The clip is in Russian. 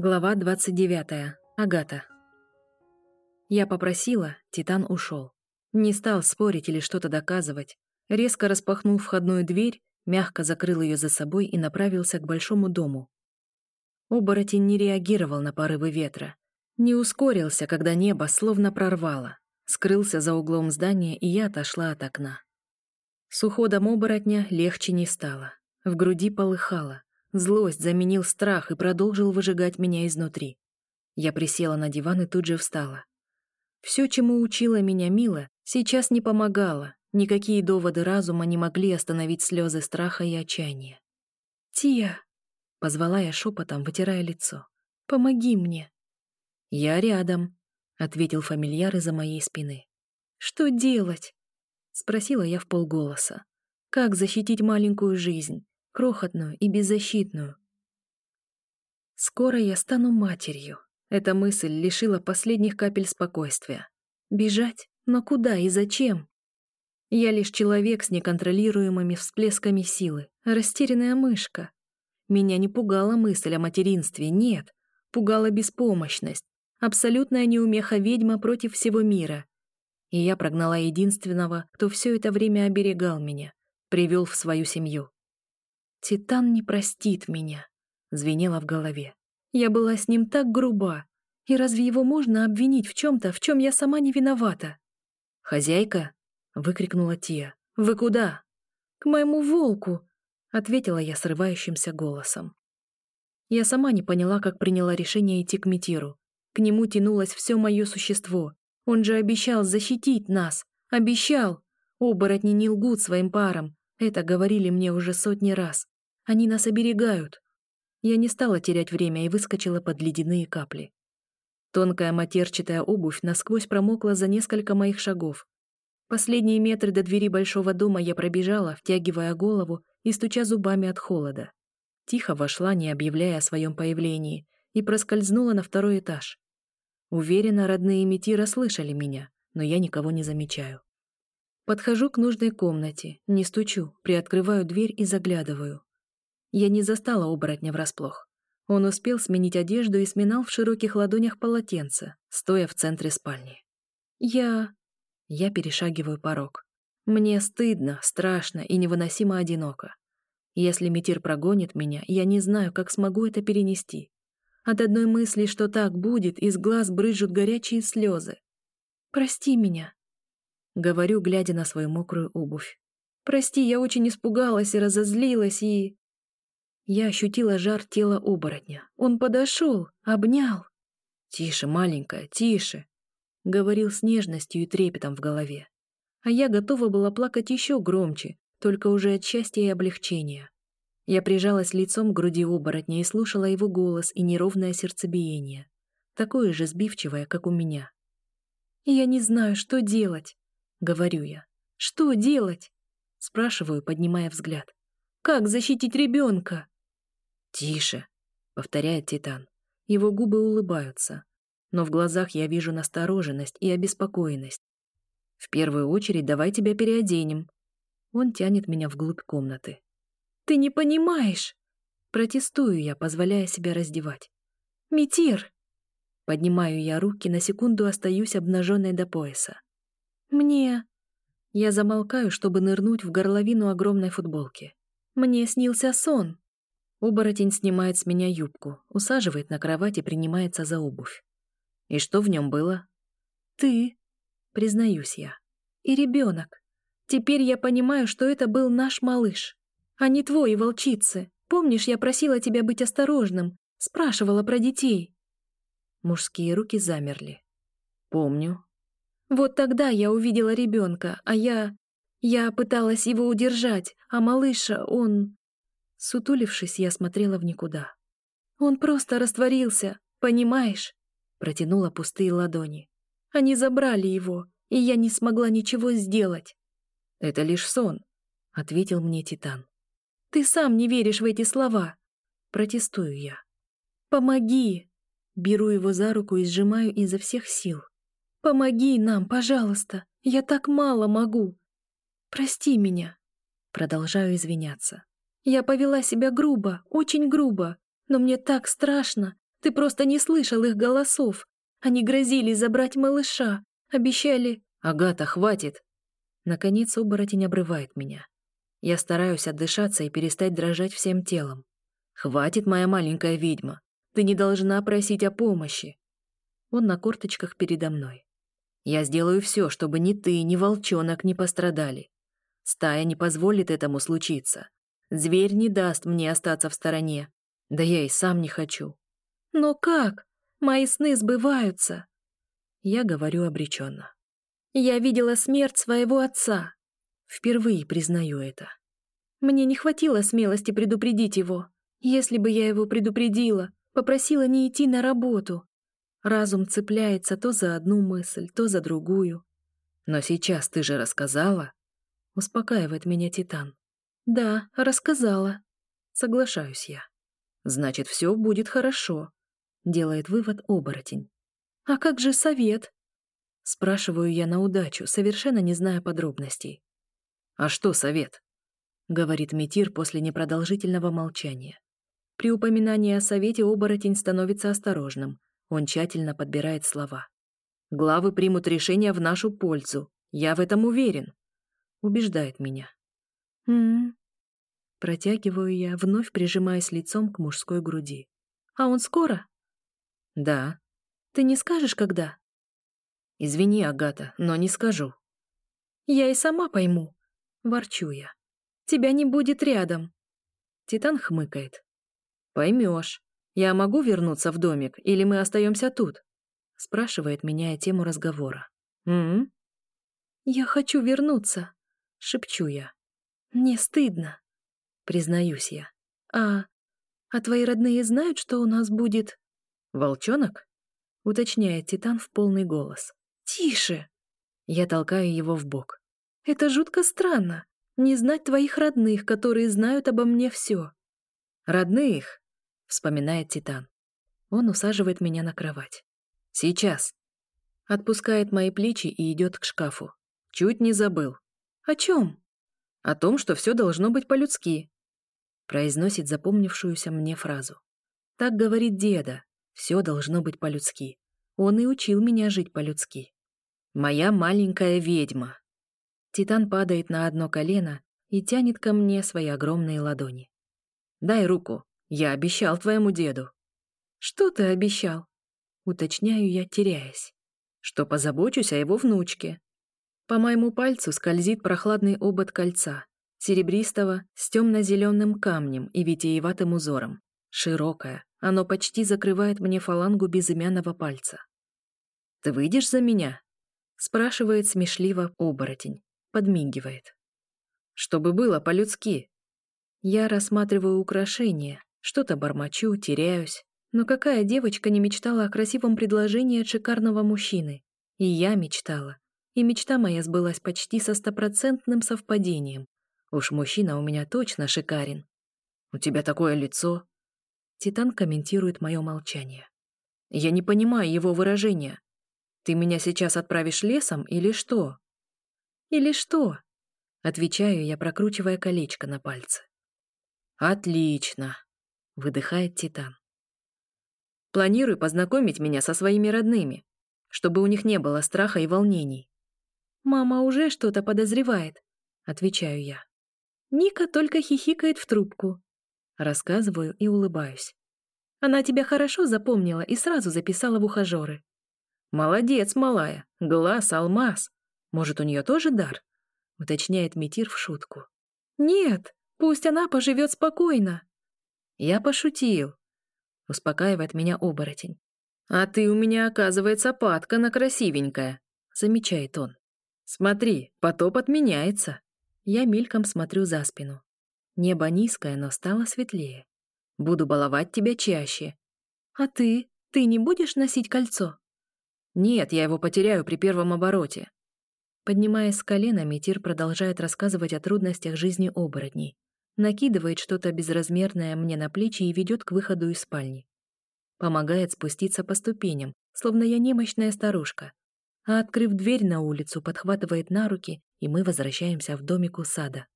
Глава 29. Агата. Я попросила, Титан ушел. Не стал спорить или что-то доказывать. Резко распахнул входную дверь, мягко закрыл ее за собой и направился к большому дому. Оборотень не реагировал на порывы ветра. Не ускорился, когда небо словно прорвало. Скрылся за углом здания, и я отошла от окна. С уходом оборотня легче не стало. В груди полыхало. Злость заменил страх и продолжил выжигать меня изнутри. Я присела на диван и тут же встала. Все, чему учила меня Мила, сейчас не помогало. Никакие доводы разума не могли остановить слезы страха и отчаяния. «Тия!» — позвала я шепотом, вытирая лицо. «Помоги мне!» «Я рядом», — ответил фамильяр из-за моей спины. «Что делать?» — спросила я в полголоса. «Как защитить маленькую жизнь? Крохотную и беззащитную. Скоро я стану матерью. Эта мысль лишила последних капель спокойствия. Бежать? Но куда и зачем? Я лишь человек с неконтролируемыми всплесками силы, растерянная мышка. Меня не пугала мысль о материнстве, нет. Пугала беспомощность, абсолютная неумеха ведьма против всего мира. И я прогнала единственного, кто все это время оберегал меня, привел в свою семью. «Титан не простит меня», — звенело в голове. «Я была с ним так груба. И разве его можно обвинить в чем-то, в чем я сама не виновата?» «Хозяйка?» — выкрикнула Тия. «Вы куда?» «К моему волку», — ответила я срывающимся голосом. Я сама не поняла, как приняла решение идти к Метиру. К нему тянулось все мое существо. Он же обещал защитить нас. Обещал! Оборотни не лгут своим парам. Это говорили мне уже сотни раз. Они нас оберегают. Я не стала терять время и выскочила под ледяные капли. Тонкая матерчатая обувь насквозь промокла за несколько моих шагов. Последние метры до двери большого дома я пробежала, втягивая голову и стуча зубами от холода. Тихо вошла, не объявляя о своем появлении, и проскользнула на второй этаж. Уверена, родные Мети расслышали меня, но я никого не замечаю. Подхожу к нужной комнате, не стучу, приоткрываю дверь и заглядываю. Я не застала оборотня врасплох. Он успел сменить одежду и сминал в широких ладонях полотенце, стоя в центре спальни. Я... Я перешагиваю порог. Мне стыдно, страшно и невыносимо одиноко. Если Митир прогонит меня, я не знаю, как смогу это перенести. От одной мысли, что так будет, из глаз брызжут горячие слезы. «Прости меня», Говорю, глядя на свою мокрую обувь. «Прости, я очень испугалась и разозлилась, и...» Я ощутила жар тела оборотня. Он подошел, обнял. «Тише, маленькая, тише!» Говорил с нежностью и трепетом в голове. А я готова была плакать еще громче, только уже от счастья и облегчения. Я прижалась лицом к груди оборотня и слушала его голос и неровное сердцебиение, такое же сбивчивое, как у меня. «Я не знаю, что делать», — говорю я. «Что делать?» — спрашиваю, поднимая взгляд. «Как защитить ребенка?» «Тише», — повторяет Титан. Его губы улыбаются, но в глазах я вижу настороженность и обеспокоенность. «В первую очередь давай тебя переоденем». Он тянет меня вглубь комнаты. «Ты не понимаешь!» Протестую я, позволяя себя раздевать. «Метир!» Поднимаю я руки, на секунду остаюсь обнаженной до пояса. «Мне...» Я замолкаю, чтобы нырнуть в горловину огромной футболки. «Мне снился сон». Оборотень снимает с меня юбку, усаживает на кровать и принимается за обувь. «И что в нем было?» «Ты», — признаюсь я, — «и ребенок. Теперь я понимаю, что это был наш малыш, а не твой волчицы. Помнишь, я просила тебя быть осторожным, спрашивала про детей?» Мужские руки замерли. «Помню», вот тогда я увидела ребенка, а я... Я пыталась его удержать, а малыша, он... Сутулившись, я смотрела в никуда. Он просто растворился, понимаешь? Протянула пустые ладони. Они забрали его, и я не смогла ничего сделать. Это лишь сон, ответил мне Титан. Ты сам не веришь в эти слова. Протестую я. Помоги! Беру его за руку и сжимаю изо всех сил. Помоги нам, пожалуйста. Я так мало могу. Прости меня. Продолжаю извиняться. Я повела себя грубо, очень грубо, но мне так страшно, Ты просто не слышал их голосов. Они грозили забрать малыша, обещали... Агата, хватит. Наконец оборотень обрывает меня. Я стараюсь отдышаться и перестать дрожать всем телом. Хватит, моя маленькая ведьма. Ты не должна просить о помощи. Он на корточках передо мной. Я сделаю все, чтобы ни ты, ни волчонок не пострадали. Стая не позволит этому случиться. Зверь не даст мне остаться в стороне. Да я и сам не хочу. Но как? Мои сны сбываются. Я говорю обреченно. Я видела смерть своего отца. Впервые признаю это. Мне не хватило смелости предупредить его. Если бы я его предупредила, попросила не идти на работу. Разум цепляется то за одну мысль, то за другую. Но сейчас ты же рассказала. Успокаивает меня Титан. Да, рассказала. Соглашаюсь я. Значит, все будет хорошо. Делает вывод оборотень. А как же совет? Спрашиваю я на удачу, совершенно не зная подробностей. «А что совет?» — говорит Метир после непродолжительного молчания. При упоминании о совете оборотень становится осторожным. Он тщательно подбирает слова. «Главы примут решение в нашу пользу. Я в этом уверен», — убеждает меня. «М-м-м», Протягиваю я, вновь прижимаясь лицом к мужской груди. «А он скоро?» «Да». «Ты не скажешь, когда?» «Извини, Агата, но не скажу». «Я и сама пойму», Ворчу я. «Тебя не будет рядом». Титан хмыкает. «Поймешь. Я могу вернуться в домик, или мы остаемся тут?» Спрашивает, меняя тему разговора. «М, «Я хочу вернуться», — шепчу я. «Мне стыдно», — признаюсь я. «А... а твои родные знают, что у нас будет...» «Волчонок?» — уточняет Титан в полный голос. «Тише!» Я толкаю его в бок. Это жутко странно. Не знать твоих родных, которые знают обо мне все. Родных, вспоминает Титан. Он усаживает меня на кровать. Сейчас. Отпускает мои плечи и идет к шкафу. Чуть не забыл. О чем? О том, что все должно быть по-людски. Произносит запомнившуюся мне фразу. Так говорит деда. Все должно быть по-людски. Он и учил меня жить по-людски. Моя маленькая ведьма. Титан падает на одно колено и тянет ко мне свои огромные ладони. «Дай руку. Я обещал твоему деду». «Что ты обещал?» Уточняю я, теряясь. «Что позабочусь о его внучке». По моему пальцу скользит прохладный обод кольца, серебристого, с темно-зеленым камнем и витиеватым узором. Широкое, оно почти закрывает мне фалангу безымянного пальца. «Ты выйдешь за меня?» — спрашивает смешливо оборотень подмигивает. Чтобы было по-людски. Я рассматриваю украшения, что-то бормочу, теряюсь. Но какая девочка не мечтала о красивом предложении от шикарного мужчины? И я мечтала. И мечта моя сбылась почти со стопроцентным совпадением. Уж мужчина у меня точно шикарен. У тебя такое лицо. Титан комментирует мое молчание. Я не понимаю его выражения. Ты меня сейчас отправишь лесом или что? Или что?» Отвечаю я, прокручивая колечко на пальце. «Отлично!» — выдыхает Титан. «Планирую познакомить меня со своими родными, чтобы у них не было страха и волнений». «Мама уже что-то подозревает», — отвечаю я. Ника только хихикает в трубку. Рассказываю и улыбаюсь. Она тебя хорошо запомнила и сразу записала в ухажеры. «Молодец, малая! Глаз, алмаз!» Может, у нее тоже дар? Уточняет Метир в шутку. Нет, пусть она поживет спокойно. Я пошутил. Успокаивает меня оборотень. А ты у меня, оказывается, падка на красивенькая, замечает он. Смотри, потоп отменяется. Я мельком смотрю за спину. Небо низкое, но стало светлее. Буду баловать тебя чаще. А ты? Ты не будешь носить кольцо? Нет, я его потеряю при первом обороте. Поднимаясь с колена, Метир продолжает рассказывать о трудностях жизни оборотней. Накидывает что-то безразмерное мне на плечи и ведет к выходу из спальни. Помогает спуститься по ступеням, словно я немощная старушка. А открыв дверь на улицу, подхватывает на руки, и мы возвращаемся в домик у сада.